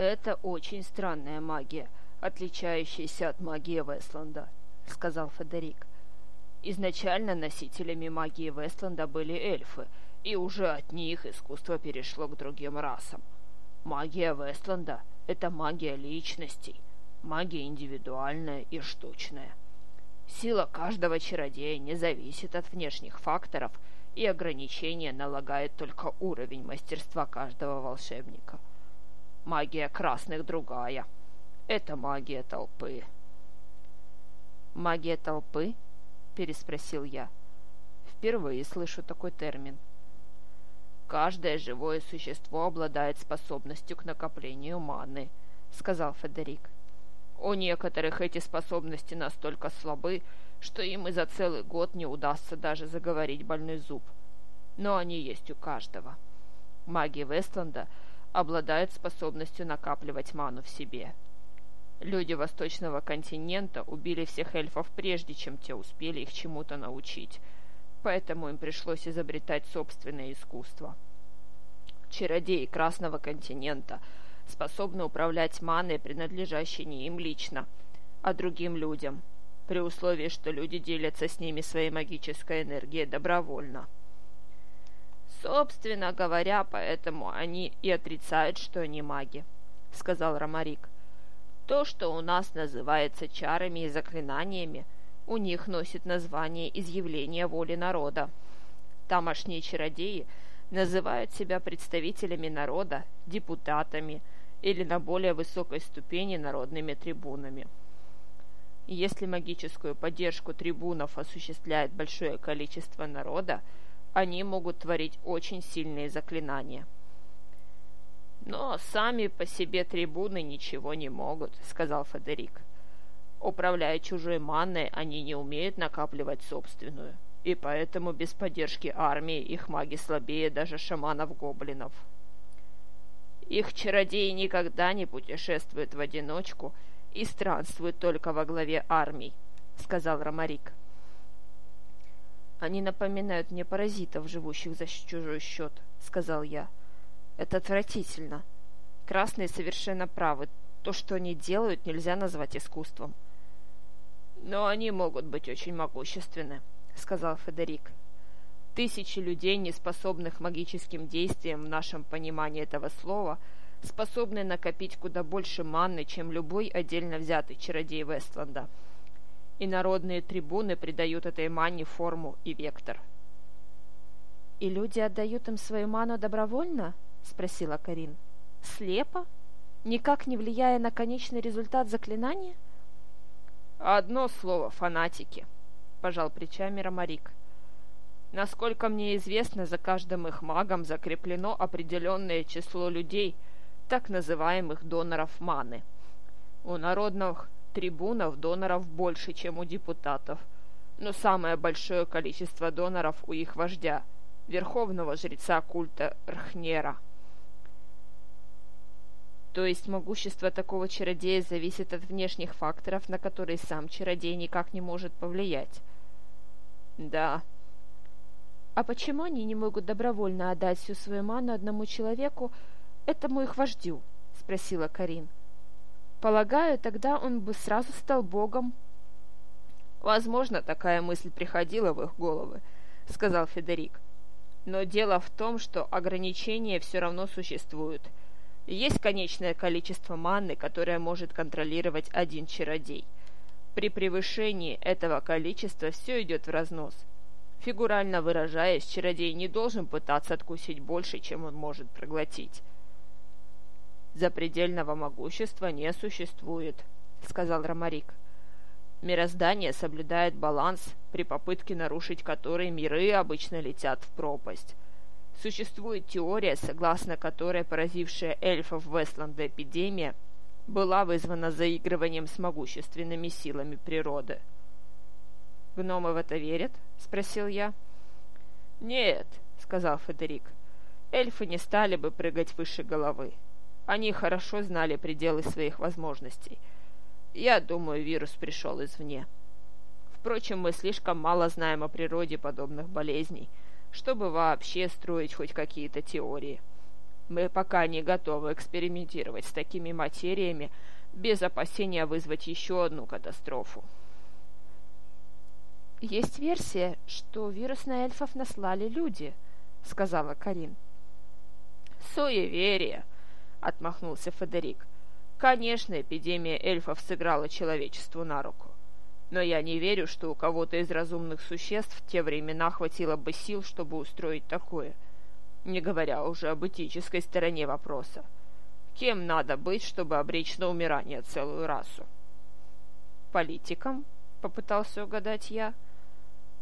«Это очень странная магия, отличающаяся от магии Вестланда», — сказал Федерик. «Изначально носителями магии Вестланда были эльфы, и уже от них искусство перешло к другим расам. Магия Вестланда — это магия личностей, магия индивидуальная и штучная. Сила каждого чародея не зависит от внешних факторов, и ограничения налагает только уровень мастерства каждого волшебника. Магия красных другая. Это магия толпы. «Магия толпы?» – переспросил я. «Впервые слышу такой термин». «Каждое живое существо обладает способностью к накоплению маны», — сказал Федерик. «У некоторых эти способности настолько слабы, что им и за целый год не удастся даже заговорить больной зуб. Но они есть у каждого. Маги Вестланда обладают способностью накапливать ману в себе. Люди Восточного континента убили всех эльфов прежде, чем те успели их чему-то научить, поэтому им пришлось изобретать собственное искусство. Чародеи Красного континента способны управлять маной, принадлежащей не им лично, а другим людям, при условии, что люди делятся с ними своей магической энергией добровольно. «Собственно говоря, поэтому они и отрицают, что они маги», — сказал Ромарик. «То, что у нас называется чарами и заклинаниями, у них носит название изъявления воли народа. Тамошние чародеи называют себя представителями народа, депутатами или на более высокой ступени народными трибунами». Если магическую поддержку трибунов осуществляет большое количество народа, они могут творить очень сильные заклинания. «Но сами по себе трибуны ничего не могут», — сказал Федерик. «Управляя чужой манной, они не умеют накапливать собственную, и поэтому без поддержки армии их маги слабее даже шаманов-гоблинов. Их чародеи никогда не путешествуют в одиночку — и странствует только во главе армий», — сказал Ромарик. «Они напоминают мне паразитов, живущих за чужой счет», — сказал я. «Это отвратительно. Красные совершенно правы. То, что они делают, нельзя назвать искусством». «Но они могут быть очень могущественны», — сказал Федерик. «Тысячи людей, не способных магическим действиям в нашем понимании этого слова — способный накопить куда больше манны, чем любой отдельно взятый чародей Вестланда. И народные трибуны придают этой манне форму и вектор. «И люди отдают им свою ману добровольно?» — спросила Карин. «Слепо? Никак не влияя на конечный результат заклинания?» «Одно слово — фанатики», — пожал плечами Ромарик. «Насколько мне известно, за каждым их магом закреплено определенное число людей — так называемых доноров маны. У народных трибунов доноров больше, чем у депутатов, но самое большое количество доноров у их вождя, верховного жреца культа Рхнера. То есть могущество такого чародея зависит от внешних факторов, на которые сам чародей никак не может повлиять? Да. А почему они не могут добровольно отдать всю свою ману одному человеку, этому их вождю?» — спросила Карин. «Полагаю, тогда он бы сразу стал богом». «Возможно, такая мысль приходила в их головы», — сказал Федерик. «Но дело в том, что ограничения все равно существуют. Есть конечное количество манны, которое может контролировать один чародей. При превышении этого количества все идет в разнос. Фигурально выражаясь, чародей не должен пытаться откусить больше, чем он может проглотить. «Запредельного могущества не существует», — сказал Ромарик. «Мироздание соблюдает баланс, при попытке нарушить который миры обычно летят в пропасть. Существует теория, согласно которой поразившая эльфов Вестланда эпидемия была вызвана заигрыванием с могущественными силами природы». «Гномы в это верят?» — спросил я. «Нет», — сказал Федерик. «Эльфы не стали бы прыгать выше головы. Они хорошо знали пределы своих возможностей. Я думаю, вирус пришел извне. Впрочем, мы слишком мало знаем о природе подобных болезней, чтобы вообще строить хоть какие-то теории. Мы пока не готовы экспериментировать с такими материями без опасения вызвать еще одну катастрофу. «Есть версия, что вирус на эльфов наслали люди», — сказала Карин. «Суеверие», — отмахнулся Федерик. «Конечно, эпидемия эльфов сыграла человечеству на руку. Но я не верю, что у кого-то из разумных существ в те времена хватило бы сил, чтобы устроить такое. Не говоря уже об этической стороне вопроса. Кем надо быть, чтобы обречь на умирание целую расу? Политиком? Попытался угадать я.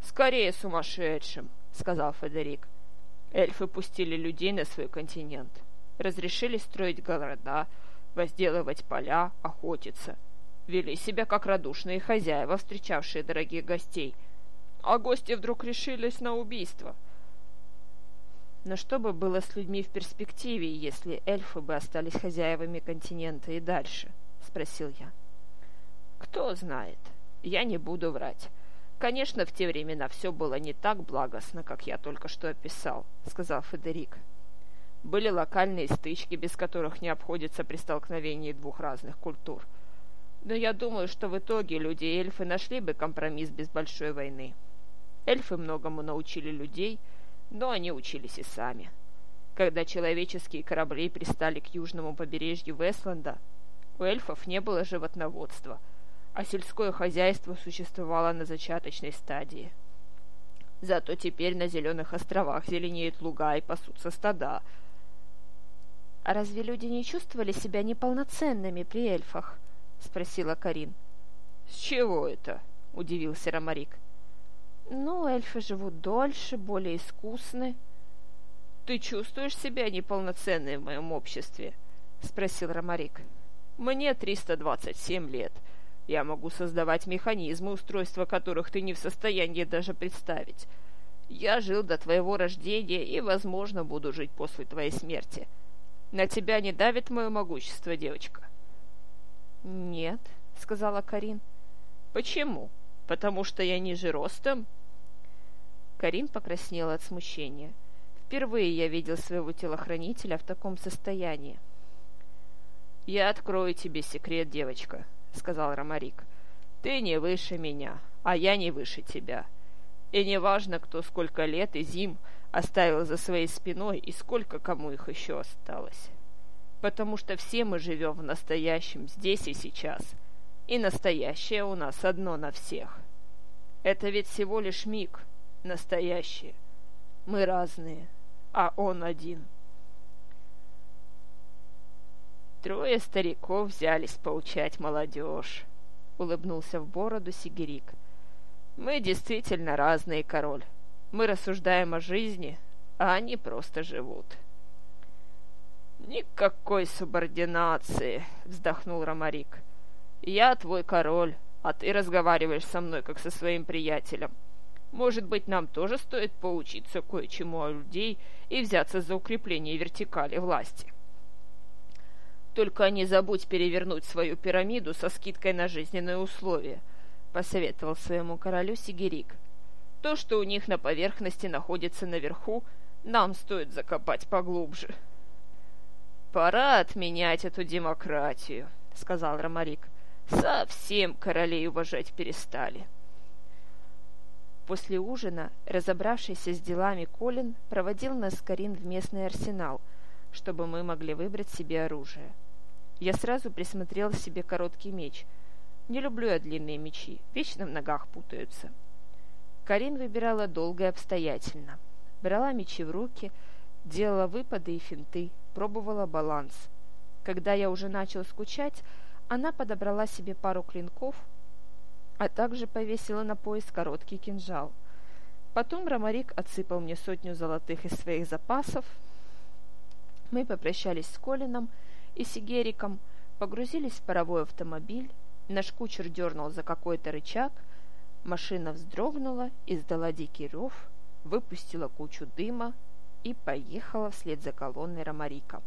Скорее сумасшедшим, сказал Федерик. Эльфы пустили людей на свой континент. Разрешили строить города, возделывать поля, охотиться. Вели себя как радушные хозяева, встречавшие дорогих гостей. А гости вдруг решились на убийство — но что бы было с людьми в перспективе, если эльфы бы остались хозяевами континента и дальше? Спросил я. Кто знает. Я не буду врать. Конечно, в те времена все было не так благостно, как я только что описал, сказал Федерик. Были локальные стычки, без которых не обходится при столкновении двух разных культур. Но я думаю, что в итоге люди и эльфы нашли бы компромисс без большой войны. Эльфы многому научили людей – но они учились и сами. Когда человеческие корабли пристали к южному побережью Вестланда, у эльфов не было животноводства, а сельское хозяйство существовало на зачаточной стадии. Зато теперь на Зеленых островах зеленеют луга и пасутся стада. «А разве люди не чувствовали себя неполноценными при эльфах?» — спросила Карин. «С чего это?» — удивился Ромарик. Ну, эльфы живут дольше, более искусны. Ты чувствуешь себя неполноценной в моем обществе? Спросил Ромарик. Мне 327 лет. Я могу создавать механизмы, устройства которых ты не в состоянии даже представить. Я жил до твоего рождения и, возможно, буду жить после твоей смерти. На тебя не давит мое могущество, девочка? Нет, сказала Карин. Почему? Потому что я ниже ростом? Карин покраснела от смущения. Впервые я видел своего телохранителя в таком состоянии. «Я открою тебе секрет, девочка», — сказал Ромарик. «Ты не выше меня, а я не выше тебя. И не важно, кто сколько лет и зим оставил за своей спиной и сколько кому их еще осталось. Потому что все мы живем в настоящем здесь и сейчас, и настоящее у нас одно на всех. Это ведь всего лишь миг, настоящие. Мы разные, а он один. Трое стариков взялись поучать молодежь, улыбнулся в бороду Сигерик. Мы действительно разные, король. Мы рассуждаем о жизни, а они просто живут. Никакой субординации, вздохнул Ромарик. Я твой король, а ты разговариваешь со мной, как со своим приятелем. Может быть, нам тоже стоит поучиться кое-чему о людей и взяться за укрепление вертикали власти. Только не забудь перевернуть свою пирамиду со скидкой на жизненные условия, посоветовал своему королю Сигерик. То, что у них на поверхности находится наверху, нам стоит закопать поглубже. Пора отменять эту демократию, сказал Ромарик. Совсем королей уважать перестали. — После ужина, разобравшийся с делами Колин, проводил нас Карин в местный арсенал, чтобы мы могли выбрать себе оружие. Я сразу присмотрел себе короткий меч. Не люблю я длинные мечи, вечно в ногах путаются. Карин выбирала долго и обстоятельно. Брала мечи в руки, делала выпады и финты, пробовала баланс. Когда я уже начал скучать, она подобрала себе пару клинков, а также повесила на пояс короткий кинжал. Потом Ромарик отсыпал мне сотню золотых из своих запасов. Мы попрощались с Колином и Сигериком, погрузились в паровой автомобиль, наш кучер дернул за какой-то рычаг, машина вздрогнула, издала дикий рев, выпустила кучу дыма и поехала вслед за колонной Ромарика.